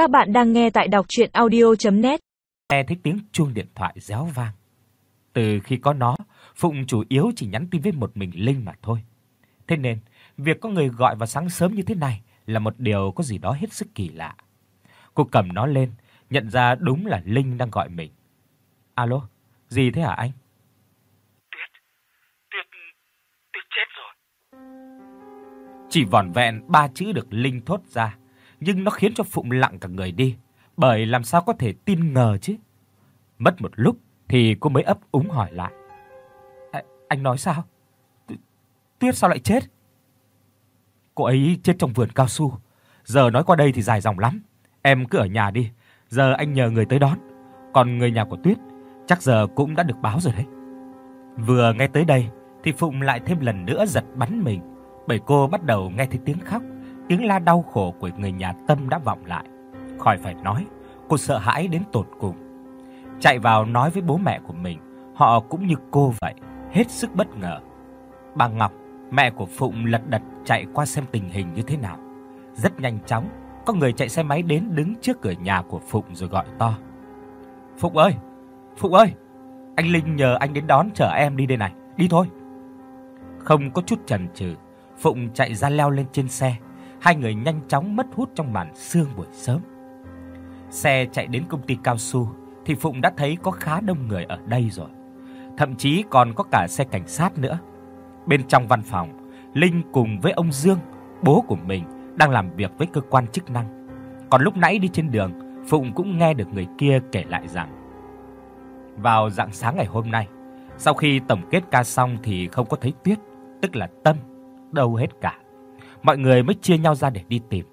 Các bạn đang nghe tại đọc audio net Nghe thấy tiếng chuông điện thoại réo vang. Từ khi có nó, Phụng chủ yếu chỉ nhắn tin với một mình Linh mà thôi. Thế nên, việc có người gọi vào sáng sớm như thế này là một điều có gì đó hết sức kỳ lạ. Cô cầm nó lên, nhận ra đúng là Linh đang gọi mình. "Alo, gì thế hả anh?" Tuyết, Tuyết, Tuyết chết rồi. Chỉ vỏn vẹn ba chữ được Linh thốt ra, nhưng nó khiến cho Phụng lặng cả người đi, bởi làm sao có thể tin ngờ chứ. Mất một lúc thì cô mới ấp úng hỏi lại. À, anh nói sao? Tuyết sao lại chết? Cô ấy chết trong vườn cao su. Giờ nói qua đây thì dài dòng lắm. Em cứ ở nhà đi, giờ anh nhờ người tới đón. Còn người nhà của Tuyết chắc giờ cũng đã được báo rồi đấy. Vừa nghe tới đây thì Phụng lại thêm lần nữa giật bắn mình, bởi cô bắt đầu nghe thấy tiếng khóc, tiếng la đau khổ của người nhà Tâm đã vọng lại. Khỏi phải nói, cô sợ hãi đến tột cùng. Chạy vào nói với bố mẹ của mình, họ cũng như cô vậy, hết sức bất ngờ. Bà Ngọc, mẹ của Phụng lật đật chạy qua xem tình hình như thế nào. Rất nhanh chóng, có người chạy xe máy đến đứng trước cửa nhà của Phụng rồi gọi to. "Phụng ơi, Phụng ơi, anh Linh nhờ anh đến đón chở em đi đây này, đi thôi." Không có chút chần chừ, Phụng chạy ra leo lên trên xe, hai người nhanh chóng mất hút trong màn sương buổi sớm. Xe chạy đến công ty cao su thì Phụng đã thấy có khá đông người ở đây rồi. Thậm chí còn có cả xe cảnh sát nữa. Bên trong văn phòng, Linh cùng với ông Dương, bố của mình đang làm việc với cơ quan chức năng. Còn lúc nãy đi trên đường, Phụng cũng nghe được người kia kể lại rằng vào rạng sáng ngày hôm nay, sau khi tổng kết ca xong thì không có thấy Tuyết, tức là Tâm đâu hết cả. Mọi người mới chia nhau ra để đi tìm.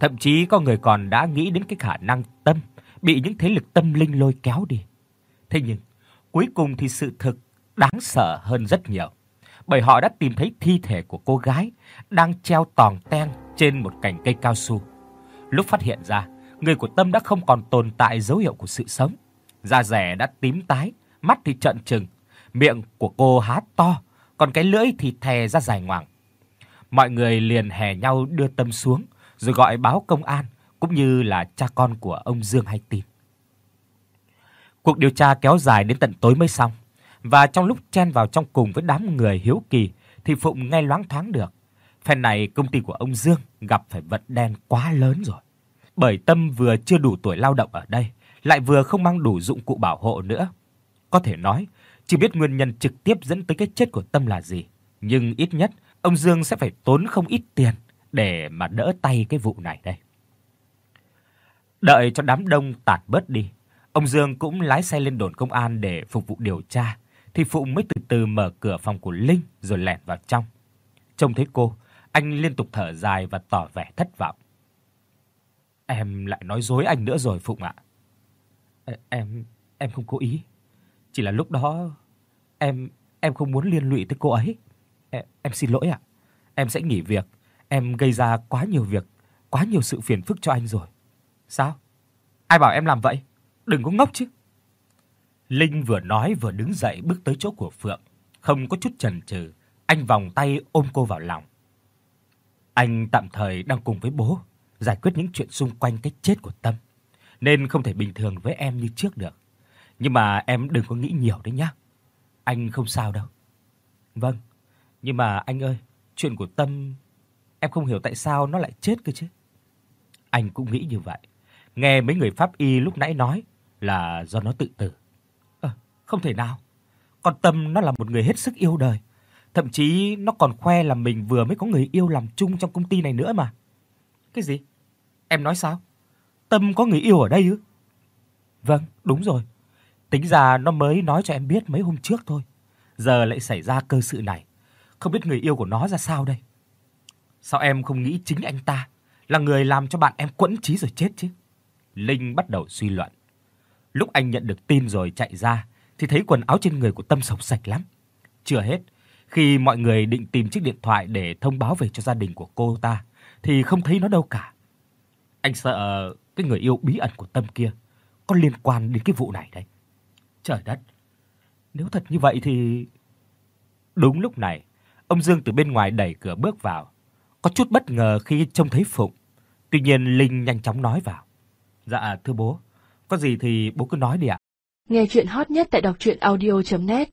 Thậm chí có người còn đã nghĩ đến cái khả năng Tâm bị những thế lực tâm linh lôi kéo đi. Thế nhưng, cuối cùng thì sự thực đáng sợ hơn rất nhiều, bởi họ đã tìm thấy thi thể của cô gái đang treo tòng teng trên một cành cây cao su. Lúc phát hiện ra, người của Tâm đã không còn tồn tại dấu hiệu của sự sống. Da rẻ đã tím tái, mắt thì trợn trừng, miệng của cô há to, còn cái lưỡi thì thè ra dài ngoằng. Mọi người liền hè nhau đưa Tâm xuống, rồi gọi báo công an cũng như là cha con của ông Dương hay tin. Cuộc điều tra kéo dài đến tận tối mới xong, và trong lúc chen vào trong cùng với đám người hiếu kỳ thì Phụng nghe loáng thoáng được, phen này công ty của ông Dương gặp phải vận đen quá lớn rồi. Bởi Tâm vừa chưa đủ tuổi lao động ở đây, lại vừa không mang đủ dụng cụ bảo hộ nữa. Có thể nói, chỉ biết nguyên nhân trực tiếp dẫn tới cái chết của Tâm là gì, nhưng ít nhất ông Dương sẽ phải tốn không ít tiền để mà đỡ tay cái vụ này đây. Đợi cho đám đông tản bớt đi, ông Dương cũng lái xe lên đồn công an để phục vụ điều tra, thì Phụng mới từ từ mở cửa phòng của Linh rồi lẻn vào trong. Trông thấy cô, anh liên tục thở dài và tỏ vẻ thất vọng. Em lại nói dối anh nữa rồi Phụng ạ. Em em không cố ý. Chỉ là lúc đó em em không muốn liên lụy tới cô ấy. Em, em xin lỗi ạ. Em sẽ nghỉ việc. Em gây ra quá nhiều việc, quá nhiều sự phiền phức cho anh rồi. Sao? Ai bảo em làm vậy? Đừng có ngốc chứ. Linh vừa nói vừa đứng dậy bước tới chỗ của Phượng, không có chút chần chừ, anh vòng tay ôm cô vào lòng. Anh tạm thời đang cùng với bố giải quyết những chuyện xung quanh cái chết của Tâm, nên không thể bình thường với em như trước được. Nhưng mà em đừng có nghĩ nhiều đấy nhá. Anh không sao đâu. Vâng, nhưng mà anh ơi, chuyện của Tâm em không hiểu tại sao nó lại chết cơ chứ. Anh cũng nghĩ như vậy. Nghe mấy người pháp y lúc nãy nói là do nó tự tử. À, không thể nào. còn Tâm nó là một người hết sức yêu đời, thậm chí nó còn khoe là mình vừa mới có người yêu làm chung trong công ty này nữa mà. Cái gì? Em nói sao? Tâm có người yêu ở đây ư? Vâng, đúng rồi. Tính ra nó mới nói cho em biết mấy hôm trước thôi. Giờ lại xảy ra cơ sự này. Không biết người yêu của nó ra sao đây. Sao em không nghĩ chính anh ta là người làm cho bạn em quẫn trí rồi chết chứ? Linh bắt đầu suy luận. Lúc anh nhận được tin rồi chạy ra thì thấy quần áo trên người của Tâm sộc sạch lắm. Chưa hết, khi mọi người định tìm chiếc điện thoại để thông báo về cho gia đình của cô ta thì không thấy nó đâu cả. Anh sợ cái người yêu bí ẩn của Tâm kia có liên quan đến cái vụ này đấy. Trời đất. Nếu thật như vậy thì Đúng lúc này, ông Dương từ bên ngoài đẩy cửa bước vào, có chút bất ngờ khi trông thấy Phụng. Tuy nhiên Linh nhanh chóng nói vào. Dạ thưa bố, có gì thì bố cứ nói đi ạ. Nghe truyện hot nhất tại doctruyenaudio.net